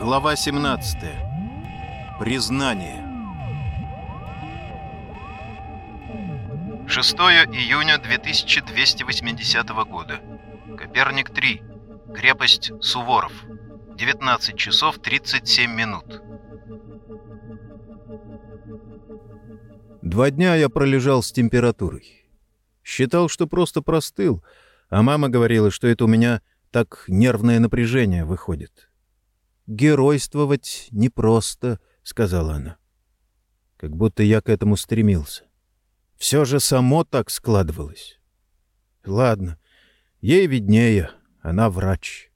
Глава 17. Признание. 6 июня 2280 года. Коперник 3. Крепость Суворов. 19 часов 37 минут. Два дня я пролежал с температурой. Считал, что просто простыл, а мама говорила, что это у меня так нервное напряжение выходит. «Геройствовать непросто», — сказала она. Как будто я к этому стремился. Все же само так складывалось. Ладно, ей виднее, она врач.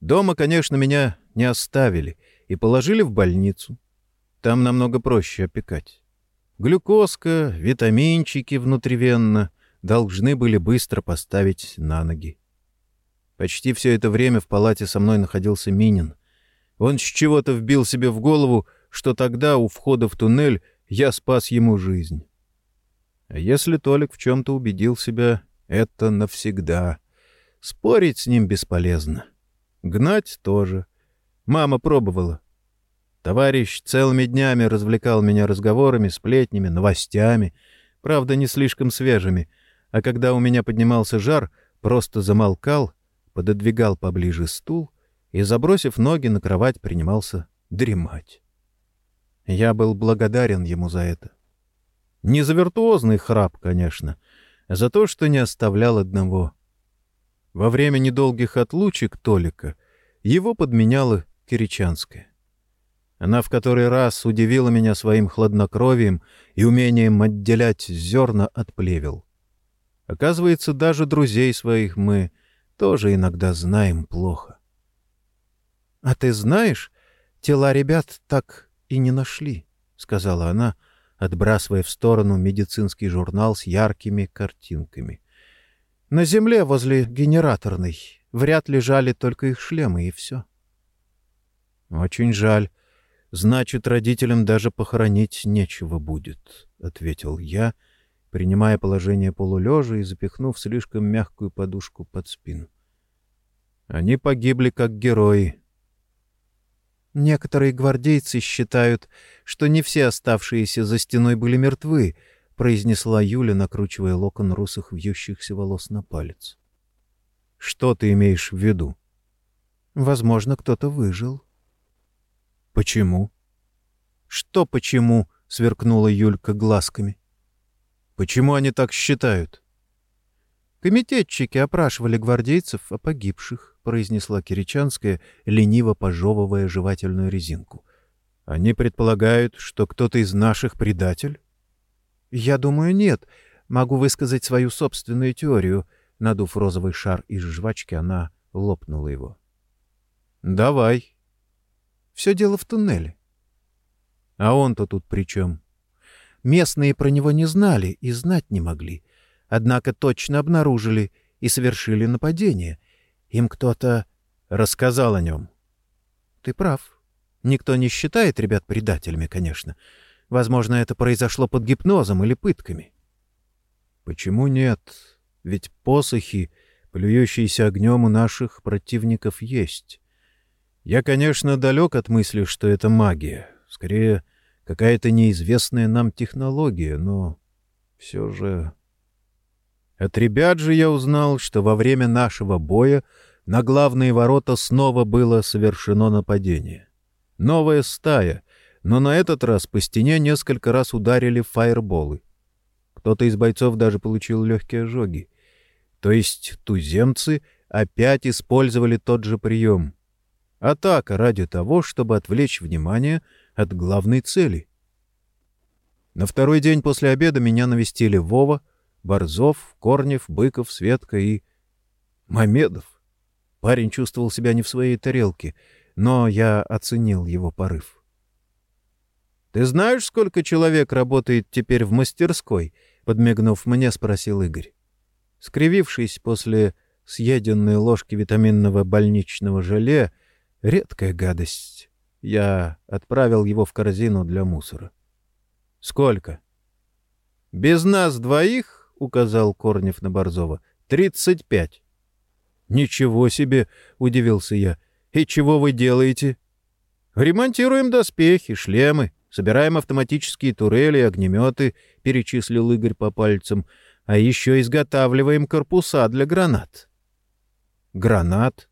Дома, конечно, меня не оставили и положили в больницу. Там намного проще опекать. Глюкозка, витаминчики внутривенно должны были быстро поставить на ноги. Почти все это время в палате со мной находился Минин. Он с чего-то вбил себе в голову, что тогда у входа в туннель я спас ему жизнь. А если Толик в чем-то убедил себя, это навсегда. Спорить с ним бесполезно. Гнать тоже. Мама пробовала. Товарищ целыми днями развлекал меня разговорами, сплетнями, новостями, правда, не слишком свежими, а когда у меня поднимался жар, просто замолкал, пододвигал поближе стул и, забросив ноги на кровать, принимался дремать. Я был благодарен ему за это. Не за виртуозный храп, конечно, а за то, что не оставлял одного. Во время недолгих отлучек Толика его подменяла Киричанская. Она в который раз удивила меня своим хладнокровием и умением отделять зерна от плевел. Оказывается, даже друзей своих мы тоже иногда знаем плохо. — А ты знаешь, тела ребят так и не нашли, — сказала она, отбрасывая в сторону медицинский журнал с яркими картинками. — На земле возле генераторной в ряд лежали только их шлемы, и все. — Очень жаль, Значит, родителям даже похоронить нечего будет, — ответил я, принимая положение полулежа и запихнув слишком мягкую подушку под спину. Они погибли как герои. Некоторые гвардейцы считают, что не все оставшиеся за стеной были мертвы, — произнесла Юля, накручивая локон русых вьющихся волос на палец. — Что ты имеешь в виду? — Возможно, кто-то выжил. — «Почему?» «Что почему?» — сверкнула Юлька глазками. «Почему они так считают?» «Комитетчики опрашивали гвардейцев о погибших», — произнесла Киричанская, лениво пожевывая жевательную резинку. «Они предполагают, что кто-то из наших предатель?» «Я думаю, нет. Могу высказать свою собственную теорию». Надув розовый шар из жвачки, она лопнула его. «Давай», все дело в туннеле. А он-то тут при чем? Местные про него не знали и знать не могли. Однако точно обнаружили и совершили нападение. Им кто-то рассказал о нем. Ты прав. Никто не считает ребят предателями, конечно. Возможно, это произошло под гипнозом или пытками. Почему нет? Ведь посохи, плюющиеся огнем у наших противников, есть. Я, конечно, далек от мысли, что это магия. Скорее, какая-то неизвестная нам технология, но все же... От ребят же я узнал, что во время нашего боя на главные ворота снова было совершено нападение. Новая стая, но на этот раз по стене несколько раз ударили фаерболы. Кто-то из бойцов даже получил легкие ожоги. То есть туземцы опять использовали тот же прием — Атака ради того, чтобы отвлечь внимание от главной цели. На второй день после обеда меня навестили Вова, Борзов, Корнев, Быков, Светка и... Мамедов. Парень чувствовал себя не в своей тарелке, но я оценил его порыв. «Ты знаешь, сколько человек работает теперь в мастерской?» — подмигнув мне, спросил Игорь. Скривившись после съеденной ложки витаминного больничного желе, Редкая гадость. Я отправил его в корзину для мусора. — Сколько? — Без нас двоих, — указал Корнев на Борзова, — тридцать пять. — Ничего себе! — удивился я. — И чего вы делаете? «Ремонтируем доспехи, шлемы, собираем автоматические турели огнеметы», — перечислил Игорь по пальцам, «а еще изготавливаем корпуса для гранат». «Гранат?»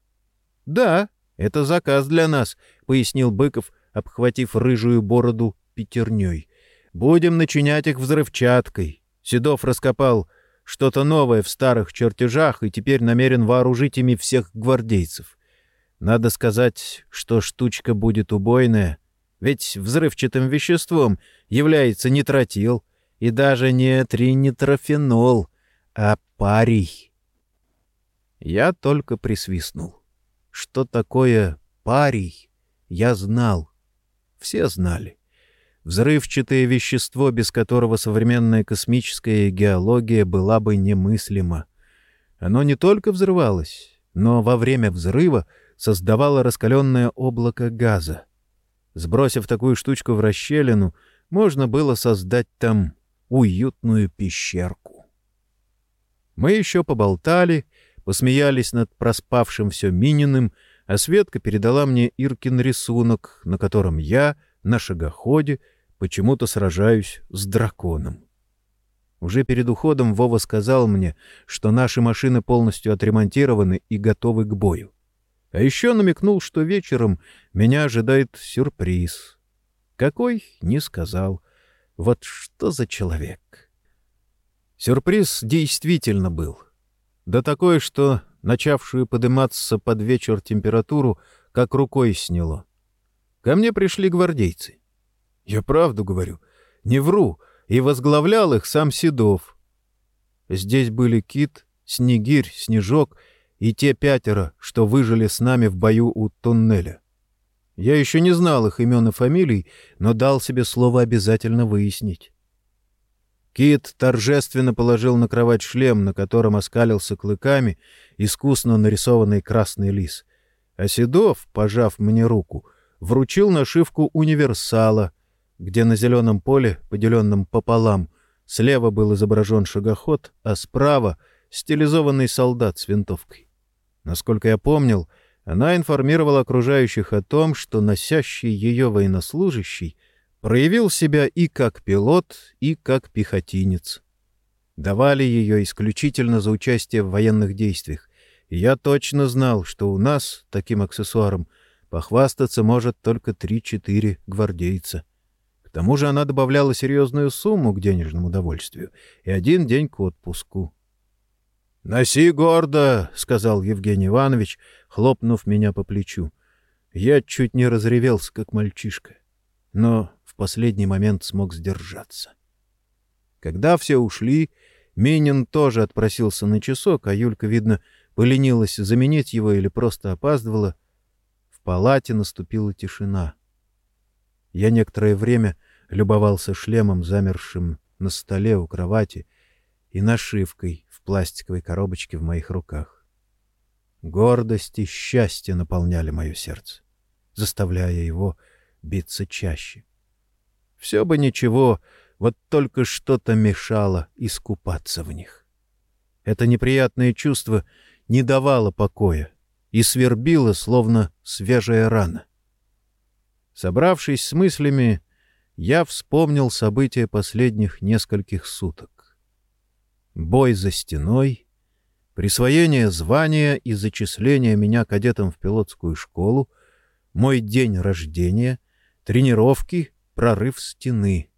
«Да, это заказ для нас», — пояснил Быков, обхватив рыжую бороду пятерней. «Будем начинять их взрывчаткой. Седов раскопал что-то новое в старых чертежах и теперь намерен вооружить ими всех гвардейцев. Надо сказать, что штучка будет убойная, ведь взрывчатым веществом является не тротил и даже не тринитрофенол, а парий. Я только присвистнул. Что такое парий, я знал. Все знали. Взрывчатое вещество, без которого современная космическая геология была бы немыслима. Оно не только взрывалось, но во время взрыва создавало раскаленное облако газа. Сбросив такую штучку в расщелину, можно было создать там уютную пещерку. Мы еще поболтали, посмеялись над проспавшим все Мининым, а Светка передала мне Иркин рисунок, на котором я, на шагоходе, почему-то сражаюсь с драконом. Уже перед уходом Вова сказал мне, что наши машины полностью отремонтированы и готовы к бою. А еще намекнул, что вечером меня ожидает сюрприз. Какой — не сказал. Вот что за человек. Сюрприз действительно был. Да такое, что начавшую подниматься под вечер температуру как рукой сняло. Ко мне пришли гвардейцы. Я правду говорю, не вру, и возглавлял их сам Седов. Здесь были Кит, Снегирь, Снежок — и те пятеро, что выжили с нами в бою у туннеля. Я еще не знал их имен и фамилий, но дал себе слово обязательно выяснить. Кит торжественно положил на кровать шлем, на котором оскалился клыками искусно нарисованный красный лис. А Седов, пожав мне руку, вручил нашивку универсала, где на зеленом поле, поделенном пополам, слева был изображен шагоход, а справа — стилизованный солдат с винтовкой. Насколько я помнил, она информировала окружающих о том, что носящий ее военнослужащий проявил себя и как пилот, и как пехотинец. Давали ее исключительно за участие в военных действиях, и я точно знал, что у нас таким аксессуаром похвастаться может только три-четыре гвардейца. К тому же она добавляла серьезную сумму к денежному удовольствию и один день к отпуску. «Носи гордо!» — сказал Евгений Иванович, хлопнув меня по плечу. Я чуть не разревелся, как мальчишка, но в последний момент смог сдержаться. Когда все ушли, Минин тоже отпросился на часок, а Юлька, видно, поленилась заменить его или просто опаздывала. Палате наступила тишина. Я некоторое время любовался шлемом, замершим на столе у кровати, и нашивкой в пластиковой коробочке в моих руках. Гордость и счастье наполняли мое сердце, заставляя его биться чаще. Все бы ничего, вот только что-то мешало искупаться в них. Это неприятное чувство не давало покоя и свербило, словно свежая рана. Собравшись с мыслями, я вспомнил события последних нескольких суток бой за стеной, присвоение звания и зачисление меня кадетом в пилотскую школу, мой день рождения, тренировки, прорыв стены.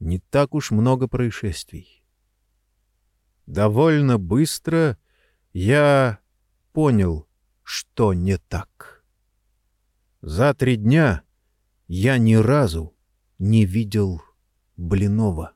Не так уж много происшествий. Довольно быстро я понял, что не так. За три дня я ни разу не видел Блинова.